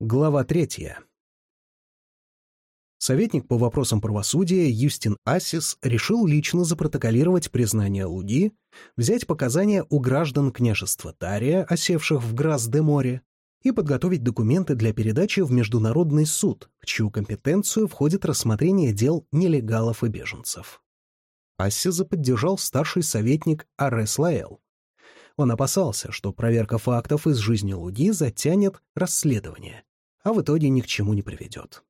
Глава третья. Советник по вопросам правосудия Юстин Ассис решил лично запротоколировать признание Луги, взять показания у граждан княжества Тария, осевших в Грас-де-Море, и подготовить документы для передачи в Международный суд, в чью компетенцию входит рассмотрение дел нелегалов и беженцев. Ассиза поддержал старший советник Арес Лаэл. Он опасался, что проверка фактов из жизни Луги затянет расследование, а в итоге ни к чему не приведет.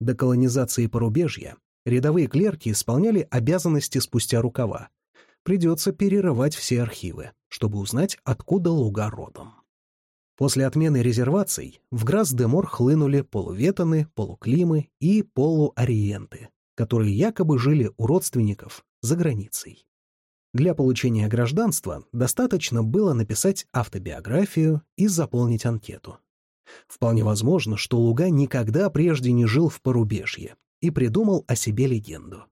До колонизации порубежья рядовые клерки исполняли обязанности спустя рукава. Придется перерывать все архивы, чтобы узнать, откуда луга родом. После отмены резерваций в Грас-де-Мор хлынули полуветаны, полуклимы и полуориенты, которые якобы жили у родственников за границей. Для получения гражданства достаточно было написать автобиографию и заполнить анкету. Вполне возможно, что Луга никогда прежде не жил в порубежье и придумал о себе легенду.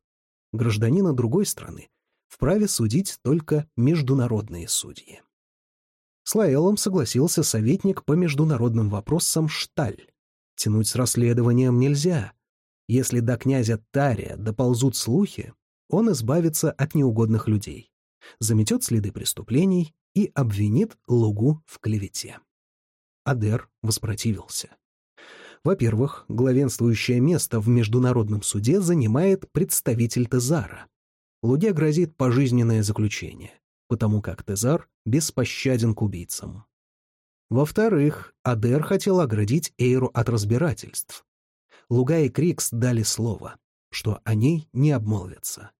Гражданина другой страны вправе судить только международные судьи. С Лаэлом согласился советник по международным вопросам Шталь. Тянуть с расследованием нельзя. Если до князя Тария доползут слухи, он избавится от неугодных людей, заметет следы преступлений и обвинит Лугу в клевете. Адер воспротивился. Во-первых, главенствующее место в Международном суде занимает представитель Тезара. Луге грозит пожизненное заключение, потому как Тезар беспощаден к убийцам. Во-вторых, Адер хотел оградить Эйру от разбирательств. Луга и Крикс дали слово, что они не обмолвятся.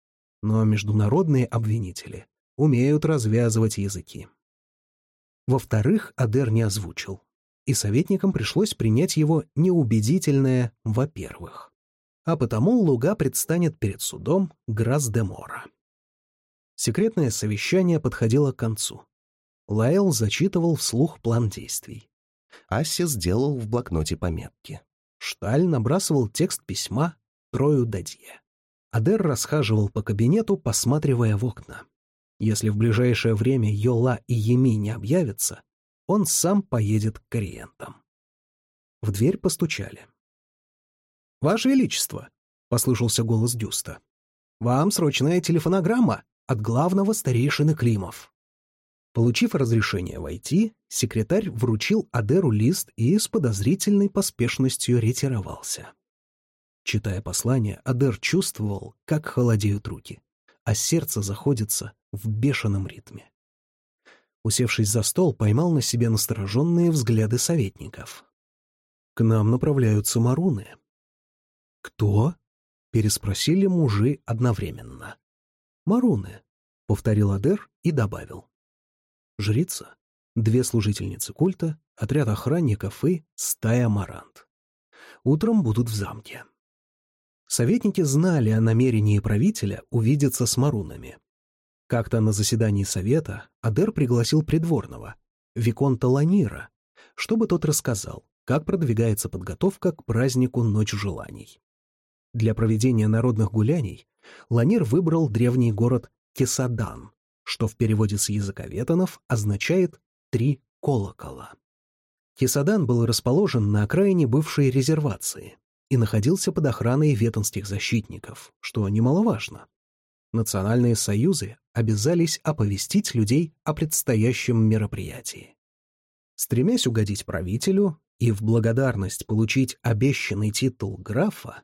Но международные обвинители умеют развязывать языки. Во-вторых, Адер не озвучил, и советникам пришлось принять его неубедительное «во-первых». А потому Луга предстанет перед судом Грас-де-Мора. Секретное совещание подходило к концу. Лайл зачитывал вслух план действий. Асси сделал в блокноте пометки. Шталь набрасывал текст письма Трою Дадье. Адер расхаживал по кабинету, посматривая в окна. Если в ближайшее время Йола и Еми не объявятся, он сам поедет к клиентам. В дверь постучали. «Ваше Величество!» — послышался голос Дюста. «Вам срочная телефонограмма от главного старейшины Климов». Получив разрешение войти, секретарь вручил Адеру лист и с подозрительной поспешностью ретировался. Читая послание, Адер чувствовал, как холодеют руки, а сердце заходится в бешеном ритме усевшись за стол, поймал на себе настороженные взгляды советников. «К нам направляются маруны». «Кто?» — переспросили мужи одновременно. «Маруны», — повторил Адер и добавил. «Жрица, две служительницы культа, отряд охранников и стая марант. Утром будут в замке». Советники знали о намерении правителя увидеться с марунами, как-то на заседании совета Адер пригласил придворного, Виконта Ланира, чтобы тот рассказал, как продвигается подготовка к празднику Ночь желаний. Для проведения народных гуляний Ланир выбрал древний город Кесадан, что в переводе с языка ветонов означает «три колокола». Кесадан был расположен на окраине бывшей резервации и находился под охраной ветонских защитников, что немаловажно. Национальные союзы обязались оповестить людей о предстоящем мероприятии. Стремясь угодить правителю и в благодарность получить обещанный титул графа,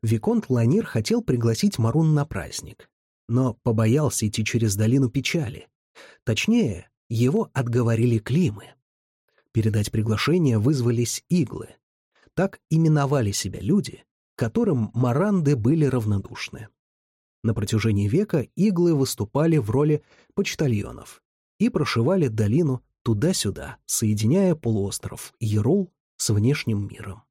Виконт Ланир хотел пригласить Марун на праздник, но побоялся идти через долину печали. Точнее, его отговорили Климы. Передать приглашение вызвались иглы. Так именовали себя люди, которым маранды были равнодушны. На протяжении века иглы выступали в роли почтальонов и прошивали долину туда-сюда, соединяя полуостров Ерул с внешним миром.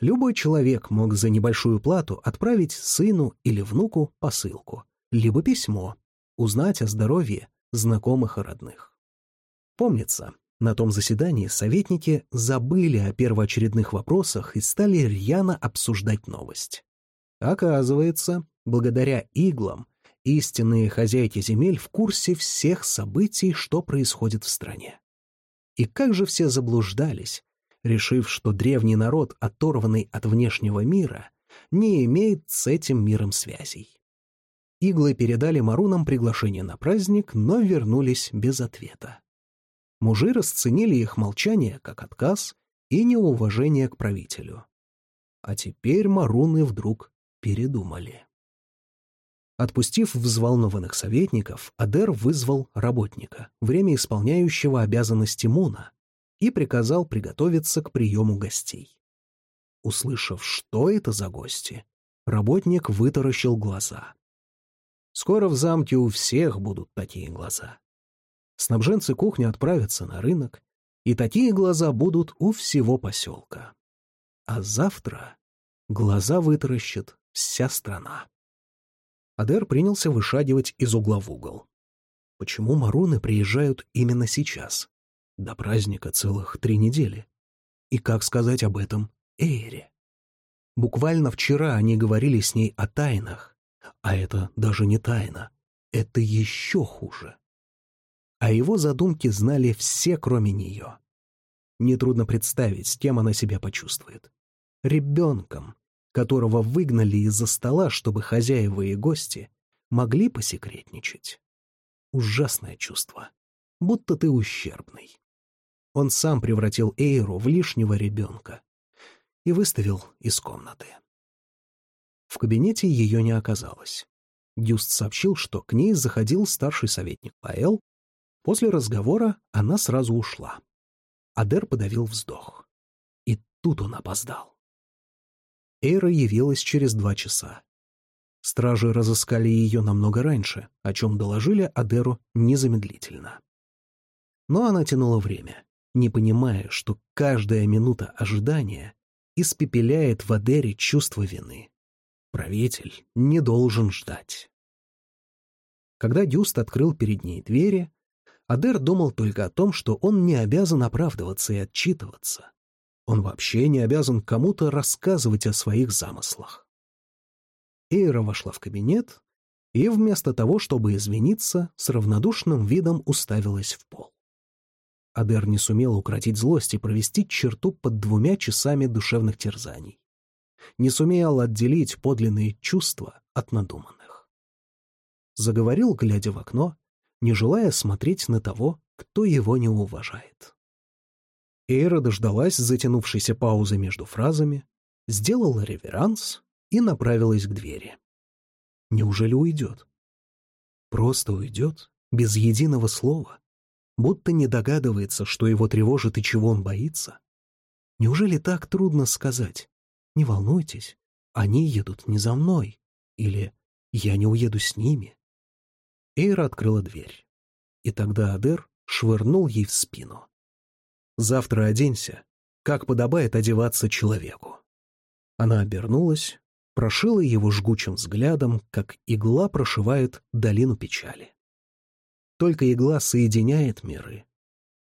Любой человек мог за небольшую плату отправить сыну или внуку посылку, либо письмо, узнать о здоровье знакомых и родных. Помнится, на том заседании советники забыли о первоочередных вопросах и стали рьяно обсуждать новость. Оказывается, Благодаря иглам истинные хозяйки земель в курсе всех событий, что происходит в стране. И как же все заблуждались, решив, что древний народ, оторванный от внешнего мира, не имеет с этим миром связей. Иглы передали марунам приглашение на праздник, но вернулись без ответа. Мужи расценили их молчание как отказ и неуважение к правителю. А теперь маруны вдруг передумали. Отпустив взволнованных советников, Адер вызвал работника, время исполняющего обязанности Муна, и приказал приготовиться к приему гостей. Услышав, что это за гости, работник вытаращил глаза. Скоро в замке у всех будут такие глаза. Снабженцы кухни отправятся на рынок, и такие глаза будут у всего поселка. А завтра глаза вытаращит вся страна. Адер принялся вышагивать из угла в угол. Почему маруны приезжают именно сейчас? До праздника целых три недели. И как сказать об этом Эйре? Буквально вчера они говорили с ней о тайнах, а это даже не тайна, это еще хуже. А его задумки знали все, кроме нее. Нетрудно представить, с кем она себя почувствует. Ребенком, которого выгнали из-за стола, чтобы хозяева и гости могли посекретничать. Ужасное чувство, будто ты ущербный. Он сам превратил Эйру в лишнего ребенка и выставил из комнаты. В кабинете ее не оказалось. Дюст сообщил, что к ней заходил старший советник Паэл. После разговора она сразу ушла. Адер подавил вздох. И тут он опоздал. Эйра явилась через два часа. Стражи разыскали ее намного раньше, о чем доложили Адеру незамедлительно. Но она тянула время не понимая, что каждая минута ожидания испепеляет в Адере чувство вины. Правитель не должен ждать. Когда Дюст открыл перед ней двери, Адер думал только о том, что он не обязан оправдываться и отчитываться. Он вообще не обязан кому-то рассказывать о своих замыслах. Эйра вошла в кабинет и вместо того, чтобы извиниться, с равнодушным видом уставилась в пол. Адер не сумел укротить злость и провести черту под двумя часами душевных терзаний. Не сумел отделить подлинные чувства от надуманных. Заговорил, глядя в окно, не желая смотреть на того, кто его не уважает. Эйра дождалась затянувшейся паузы между фразами, сделала реверанс и направилась к двери. Неужели уйдет? Просто уйдет, без единого слова будто не догадывается, что его тревожит и чего он боится. Неужели так трудно сказать? Не волнуйтесь, они едут не за мной. Или я не уеду с ними. Эйра открыла дверь. И тогда Адер швырнул ей в спину. «Завтра оденься, как подобает одеваться человеку». Она обернулась, прошила его жгучим взглядом, как игла прошивает долину печали. Только игла соединяет миры.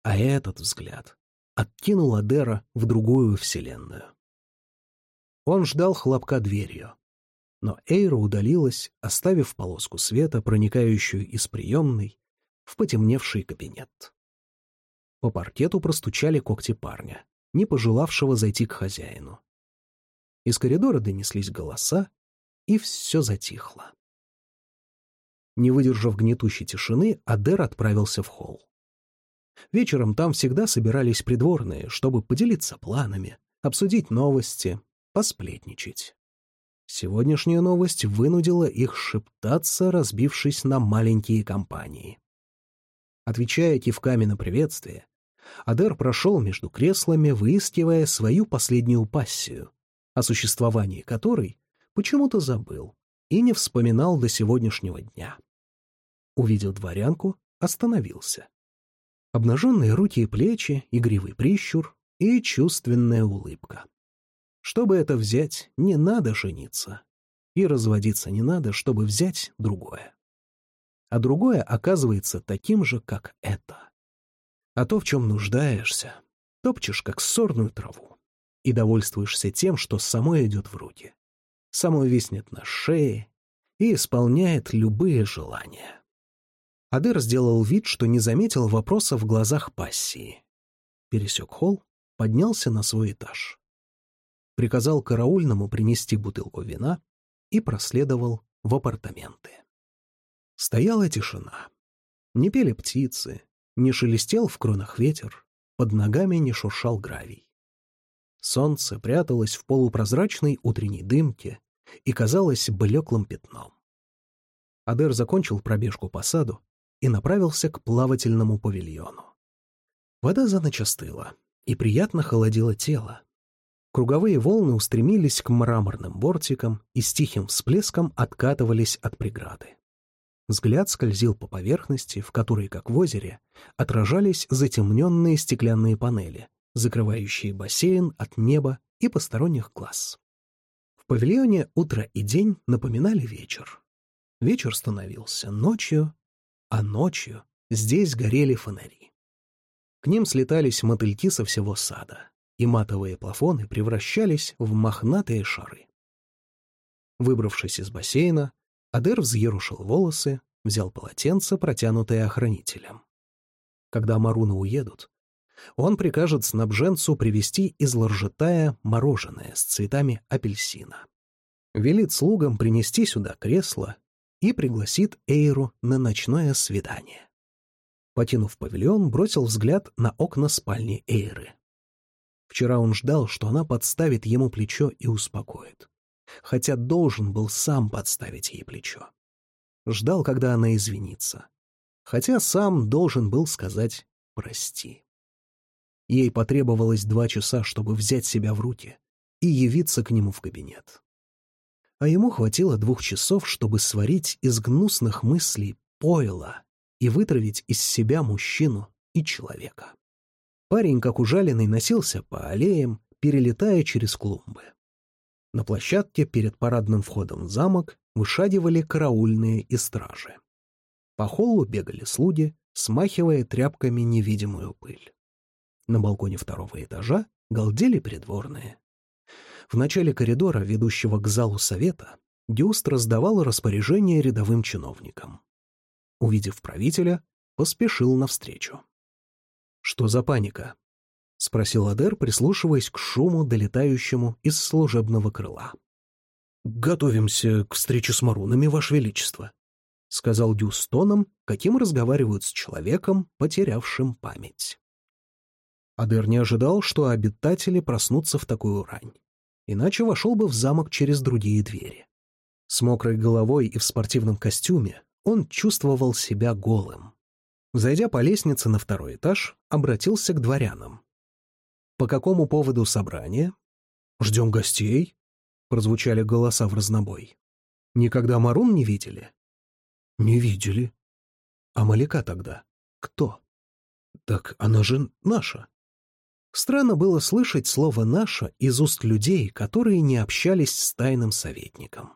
А этот взгляд откинул Адера в другую вселенную. Он ждал хлопка дверью. Но Эйра удалилась, оставив полоску света, проникающую из приемной, в потемневший кабинет. По паркету простучали когти парня, не пожелавшего зайти к хозяину. Из коридора донеслись голоса, и все затихло. Не выдержав гнетущей тишины, Адер отправился в холл. Вечером там всегда собирались придворные, чтобы поделиться планами, обсудить новости, посплетничать. Сегодняшняя новость вынудила их шептаться, разбившись на маленькие компании. Отвечая кивками на приветствие, Адер прошел между креслами, выискивая свою последнюю пассию, о существовании которой почему-то забыл и не вспоминал до сегодняшнего дня увидел дворянку, остановился. Обнаженные руки и плечи, игривый прищур и чувственная улыбка. Чтобы это взять, не надо жениться. И разводиться не надо, чтобы взять другое. А другое оказывается таким же, как это. А то, в чем нуждаешься, топчешь, как сорную траву, и довольствуешься тем, что само идет в руки. Само виснет на шее и исполняет любые желания. Адер сделал вид, что не заметил вопроса в глазах пассии. Пересек холл поднялся на свой этаж. Приказал караульному принести бутылку вина и проследовал в апартаменты. Стояла тишина. Не пели птицы, не шелестел в кронах ветер, под ногами не шуршал гравий. Солнце пряталось в полупрозрачной утренней дымке и казалось блеклым пятном. Адер закончил пробежку по саду и направился к плавательному павильону. Вода за ночь остыла и приятно холодила тело. Круговые волны устремились к мраморным бортикам и с тихим всплеском откатывались от преграды. Взгляд скользил по поверхности, в которой, как в озере, отражались затемненные стеклянные панели, закрывающие бассейн от неба и посторонних глаз. В павильоне утро и день напоминали вечер. Вечер становился ночью, а ночью здесь горели фонари. К ним слетались мотыльки со всего сада, и матовые плафоны превращались в мохнатые шары. Выбравшись из бассейна, Адер взъерушил волосы, взял полотенце, протянутое охранителем. Когда Маруна уедут, он прикажет снабженцу привезти из Ларжетая мороженое с цветами апельсина. Велит слугам принести сюда кресло и пригласит Эйру на ночное свидание. Покинув павильон, бросил взгляд на окна спальни Эйры. Вчера он ждал, что она подставит ему плечо и успокоит. Хотя должен был сам подставить ей плечо. Ждал, когда она извинится. Хотя сам должен был сказать «прости». Ей потребовалось два часа, чтобы взять себя в руки и явиться к нему в кабинет. А ему хватило двух часов, чтобы сварить из гнусных мыслей пойло и вытравить из себя мужчину и человека. Парень, как ужаленный, носился по аллеям, перелетая через клумбы. На площадке перед парадным входом в замок вышагивали караульные и стражи. По холлу бегали слуги, смахивая тряпками невидимую пыль. На балконе второго этажа галдели придворные. В начале коридора, ведущего к залу совета, Дюст раздавал распоряжение рядовым чиновникам. Увидев правителя, поспешил навстречу. «Что за паника?» — спросил Адер, прислушиваясь к шуму, долетающему из служебного крыла. «Готовимся к встрече с Марунами, Ваше Величество», — сказал Дюс тоном, каким разговаривают с человеком, потерявшим память. Адер не ожидал, что обитатели проснутся в такую рань. Иначе вошел бы в замок через другие двери. С мокрой головой и в спортивном костюме он чувствовал себя голым. Зайдя по лестнице на второй этаж, обратился к дворянам. «По какому поводу собрание?» «Ждем гостей», — прозвучали голоса в разнобой. «Никогда Марун не видели?» «Не видели». «А Маляка тогда? Кто?» «Так она же наша». Странно было слышать слово «наша» из уст людей, которые не общались с тайным советником.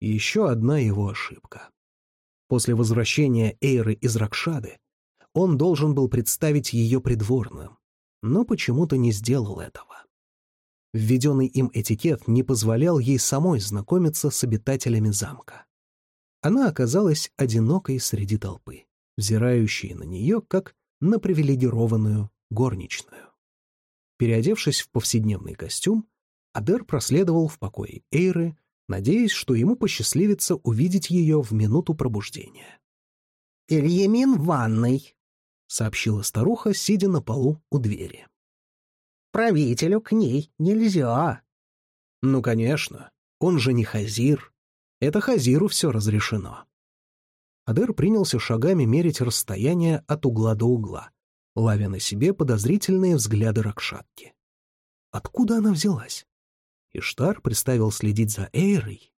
Еще одна его ошибка. После возвращения Эйры из Ракшады он должен был представить ее придворным, но почему-то не сделал этого. Введенный им этикет не позволял ей самой знакомиться с обитателями замка. Она оказалась одинокой среди толпы, взирающей на нее как на привилегированную горничную. Переодевшись в повседневный костюм, Адер проследовал в покое Эйры, надеясь, что ему посчастливится увидеть ее в минуту пробуждения. «Ильямин в ванной», — сообщила старуха, сидя на полу у двери. «Правителю к ней нельзя». «Ну, конечно, он же не Хазир. Это Хазиру все разрешено». Адер принялся шагами мерить расстояние от угла до угла, ловя на себе подозрительные взгляды Ракшатки. Откуда она взялась? Иштар приставил следить за Эйрой.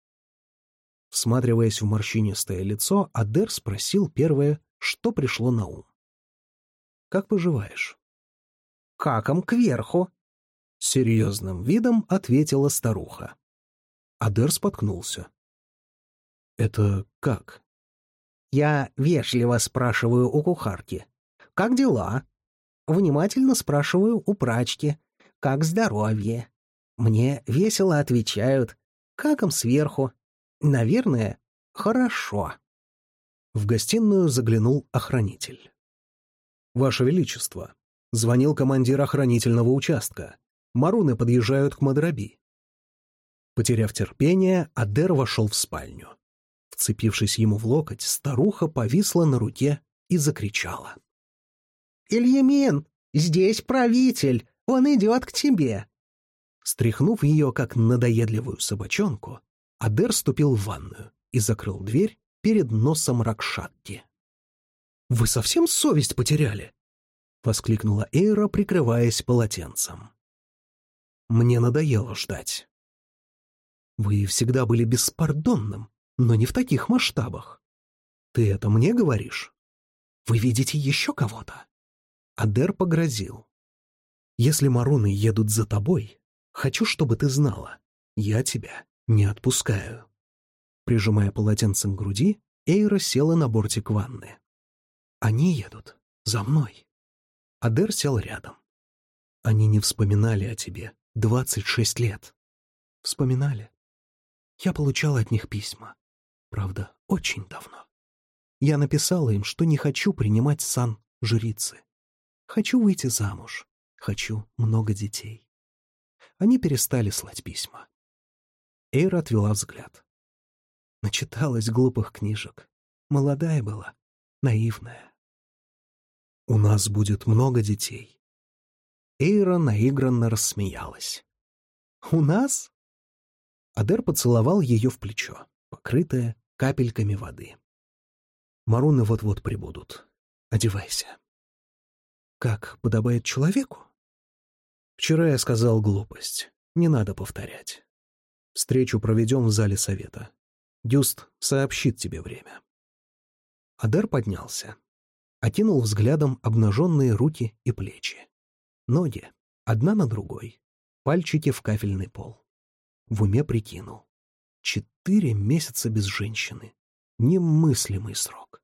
Всматриваясь в морщинистое лицо, Адер спросил первое, что пришло на ум. «Как поживаешь?» «Каком кверху?» Серьезным видом ответила старуха. Адер споткнулся. «Это как?» «Я вежливо спрашиваю у кухарки. Как дела? Внимательно спрашиваю у прачки. Как здоровье? Мне весело отвечают. Как им сверху? Наверное, хорошо. В гостиную заглянул охранитель. «Ваше Величество, Звонил командир охранительного участка. Маруны подъезжают к Мадраби. Потеряв терпение, Адер вошел в спальню. Вцепившись ему в локоть, старуха повисла на руке и закричала. «Ильямин, здесь правитель, он идет к тебе!» Стряхнув ее, как надоедливую собачонку, Адер ступил в ванную и закрыл дверь перед носом Ракшатки. «Вы совсем совесть потеряли?» — воскликнула Эйра, прикрываясь полотенцем. «Мне надоело ждать. Вы всегда были беспардонным, но не в таких масштабах. Ты это мне говоришь? Вы видите еще кого-то?» Адер погрозил. «Если маруны едут за тобой, хочу, чтобы ты знала, я тебя не отпускаю». Прижимая полотенцем к груди, Эйра села на бортик ванны. «Они едут за мной». Адер сел рядом. «Они не вспоминали о тебе двадцать шесть лет». «Вспоминали. Я получала от них письма. Правда, очень давно. Я написала им, что не хочу принимать сан жрицы. Хочу выйти замуж. Хочу много детей. Они перестали слать письма. Эйра отвела взгляд. Начиталась глупых книжек. Молодая была, наивная. «У нас будет много детей». Эйра наигранно рассмеялась. «У нас?» Адер поцеловал ее в плечо, покрытое капельками воды. «Маруны вот-вот прибудут. Одевайся». «Как подобает человеку?» «Вчера я сказал глупость. Не надо повторять. Встречу проведем в зале совета. Дюст сообщит тебе время». Адер поднялся, окинул взглядом обнаженные руки и плечи. Ноги, одна на другой, пальчики в кафельный пол. В уме прикинул. Четыре месяца без женщины. Немыслимый срок.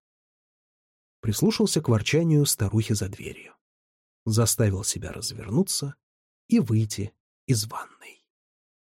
Прислушался к ворчанию старухи за дверью. Заставил себя развернуться и выйти из ванной.